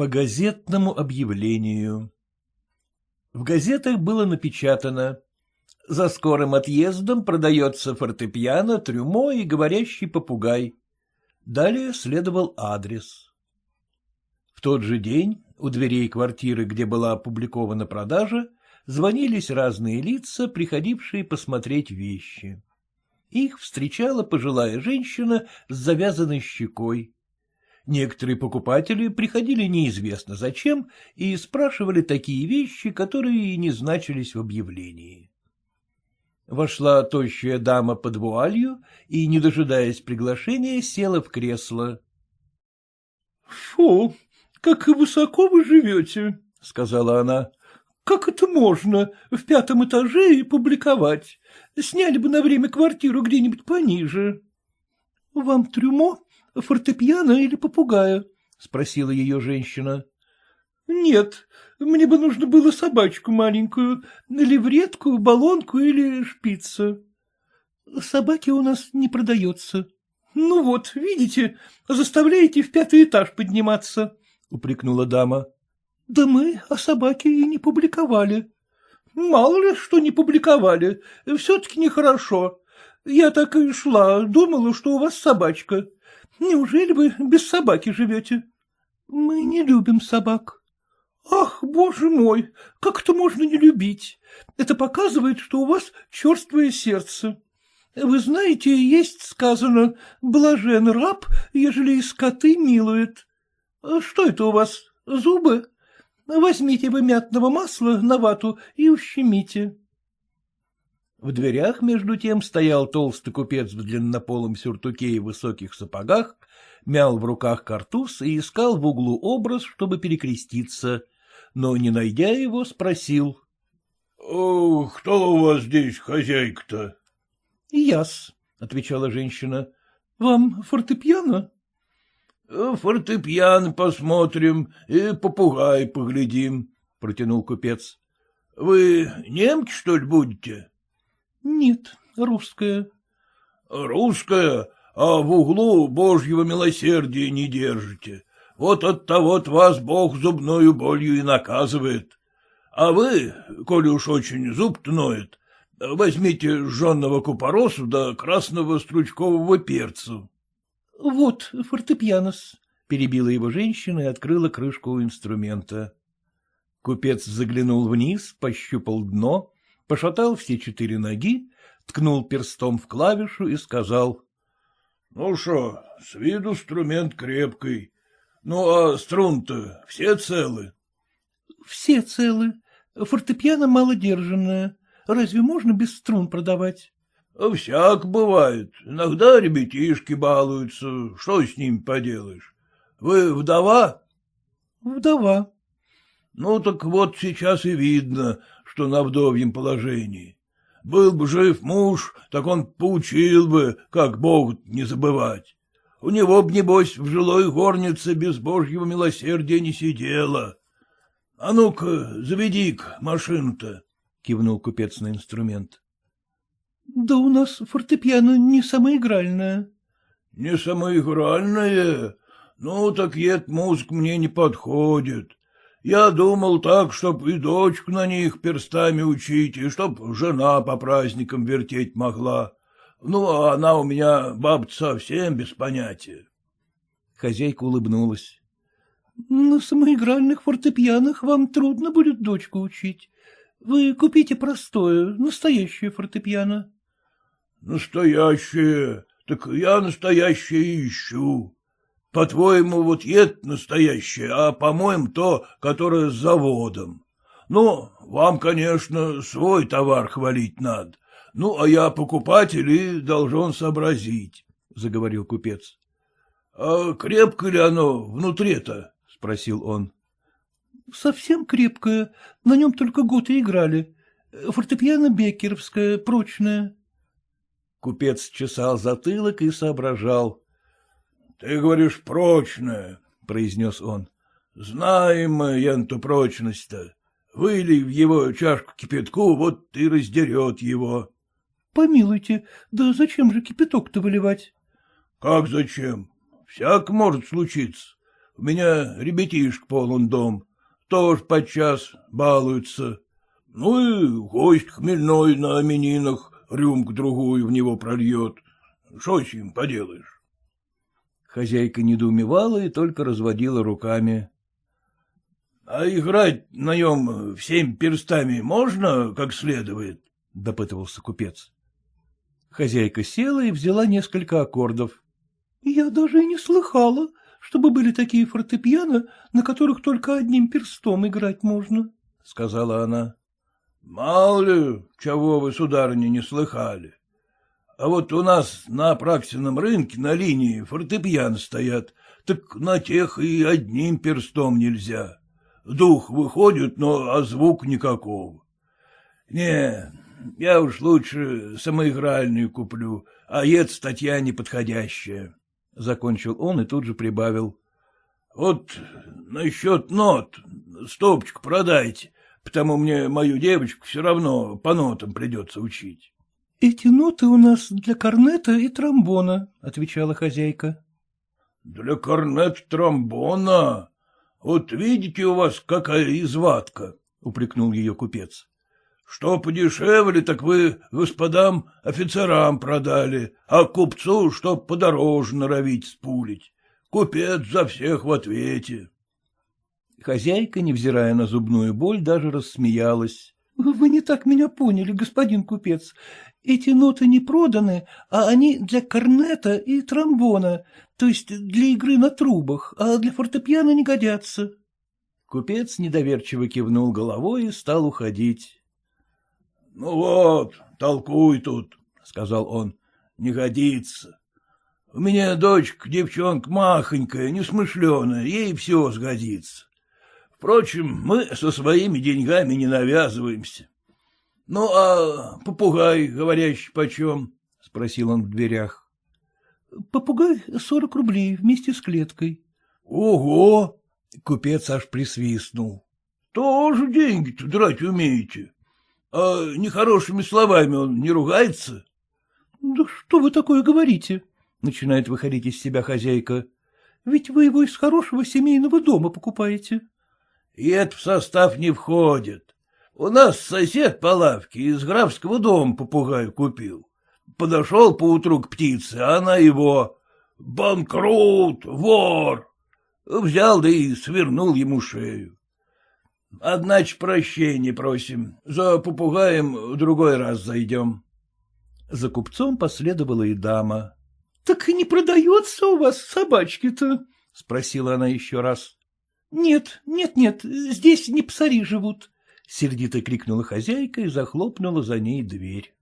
По газетному объявлению В газетах было напечатано «За скорым отъездом продается фортепиано, трюмо и говорящий попугай». Далее следовал адрес. В тот же день у дверей квартиры, где была опубликована продажа, звонились разные лица, приходившие посмотреть вещи. Их встречала пожилая женщина с завязанной щекой. Некоторые покупатели приходили неизвестно зачем и спрашивали такие вещи, которые не значились в объявлении. Вошла тощая дама под вуалью и, не дожидаясь приглашения, села в кресло. — Фу, как высоко вы живете, — сказала она. — Как это можно в пятом этаже и публиковать? Сняли бы на время квартиру где-нибудь пониже. — Вам трюмо, фортепиано или попугая? — спросила ее женщина. — Нет, мне бы нужно было собачку маленькую, левретку, баллонку или шпица. — Собаки у нас не продается. — Ну вот, видите, заставляете в пятый этаж подниматься, — упрекнула дама. — Да мы о собаке и не публиковали. — Мало ли, что не публиковали, все-таки нехорошо. Я так и шла, думала, что у вас собачка. Неужели вы без собаки живете? — Мы не любим собак. — Ах, боже мой, как это можно не любить? Это показывает, что у вас черствое сердце. Вы знаете, есть сказано «блажен раб, ежели и скоты милует». Что это у вас, зубы? Возьмите вы мятного масла на вату и ущемите. В дверях, между тем, стоял толстый купец в длиннополом сюртуке и высоких сапогах, мял в руках картуз и искал в углу образ, чтобы перекреститься, но, не найдя его, спросил. — Кто у вас здесь хозяйка-то? — Яс, — отвечала женщина. — Вам фортепиано? — Фортепьян посмотрим и попугай поглядим, — протянул купец. — Вы немки, что ли, будете? — Нет, русская. — Русская, а в углу божьего милосердия не держите. Вот от того вас Бог зубною болью и наказывает. А вы, коли уж очень зуб ноет, возьмите жженного купоросу да красного стручкового перца. — Вот фортепианос, — перебила его женщина и открыла крышку инструмента. Купец заглянул вниз, пощупал дно, пошатал все четыре ноги, ткнул перстом в клавишу и сказал. — Ну что, с виду инструмент крепкий. Ну, а струн-то все целы? — Все целы. Фортепиано малодержанное. Разве можно без струн продавать? — Всяк бывает. Иногда ребятишки балуются. Что с ними поделаешь? Вы вдова? — Вдова. — Ну, так вот сейчас и видно, что на вдовьем положении. Был бы жив муж, так он поучил бы, как Бог не забывать. У него б, небось, в жилой горнице без божьего милосердия не сидела. А ну-ка, заведи-ка машину-то, — кивнул купец на инструмент. — Да у нас фортепиано не самоигральное. — Не самоигральное? Ну, так ед музык мне не подходит. Я думал так, чтоб и дочку на них перстами учить, и чтоб жена по праздникам вертеть могла. Ну, а она у меня, баб совсем без понятия. Хозяйка улыбнулась. — На самоигральных фортепианах вам трудно будет дочку учить. Вы купите простое, настоящее фортепиано. — Настоящее? Так я настоящее ищу. По-твоему, вот это настоящее, а по-моему, то, которое с заводом. Ну, вам, конечно, свой товар хвалить надо. Ну, а я покупатель и должен сообразить, — заговорил купец. — А крепко ли оно внутри-то? — спросил он. — Совсем крепкое, на нем только год и играли. Фортепиано бекеровское, прочное. Купец чесал затылок и соображал. — Ты говоришь, прочное, — произнес он. — Знаем мы енту прочность-то. Вылей в его чашку кипятку, вот и раздерет его. — Помилуйте, да зачем же кипяток-то выливать? — Как зачем? Всяк может случиться. У меня ребятишек полон дом, тоже подчас балуются. Ну и гость хмельной на именинах рюмку-другую в него прольет. Что с ним поделаешь? Хозяйка недоумевала и только разводила руками. — А играть на нем всеми перстами можно как следует? — допытывался купец. Хозяйка села и взяла несколько аккордов. — Я даже и не слыхала, чтобы были такие фортепиано, на которых только одним перстом играть можно, — сказала она. — Мало ли, чего вы, сударыня, не слыхали. А вот у нас на Апраксином рынке на линии фортепиано стоят, так на тех и одним перстом нельзя. Дух выходит, но а звук никакого. Не, я уж лучше самоигральную куплю, а ед статья неподходящая. — закончил он и тут же прибавил. — Вот насчет нот стопочку продайте, потому мне мою девочку все равно по нотам придется учить. — Эти ноты у нас для корнета и тромбона, — отвечала хозяйка. — Для корнета тромбона? Вот видите у вас какая извадка, — упрекнул ее купец. Что подешевле, так вы господам офицерам продали, а купцу, чтоб подороже норовить спулить. Купец за всех в ответе. Хозяйка, невзирая на зубную боль, даже рассмеялась. — Вы не так меня поняли, господин купец. Эти ноты не проданы, а они для корнета и тромбона, то есть для игры на трубах, а для фортепиано не годятся. Купец недоверчиво кивнул головой и стал уходить. — Ну вот, толкуй тут, — сказал он, — не годится. У меня дочка девчонка махонькая, несмышленая, ей все сгодится. Впрочем, мы со своими деньгами не навязываемся. — Ну, а попугай, говорящий, почем? — спросил он в дверях. — Попугай сорок рублей вместе с клеткой. — Ого! — купец аж присвистнул. — Тоже деньги-то драть умеете. А нехорошими словами он не ругается? — Да что вы такое говорите? — начинает выходить из себя хозяйка. — Ведь вы его из хорошего семейного дома покупаете. — И это в состав не входит. У нас сосед по лавке из графского дома попугаю купил. Подошел поутру к птице, а она его... Банкрот, вор! Взял да и свернул ему шею. Одначе прощения просим. За попугаем другой раз зайдем. За купцом последовала и дама. — Так и не продается у вас собачки-то? — спросила она еще раз. — Нет, нет, нет, здесь не псари живут, — сердито крикнула хозяйка и захлопнула за ней дверь.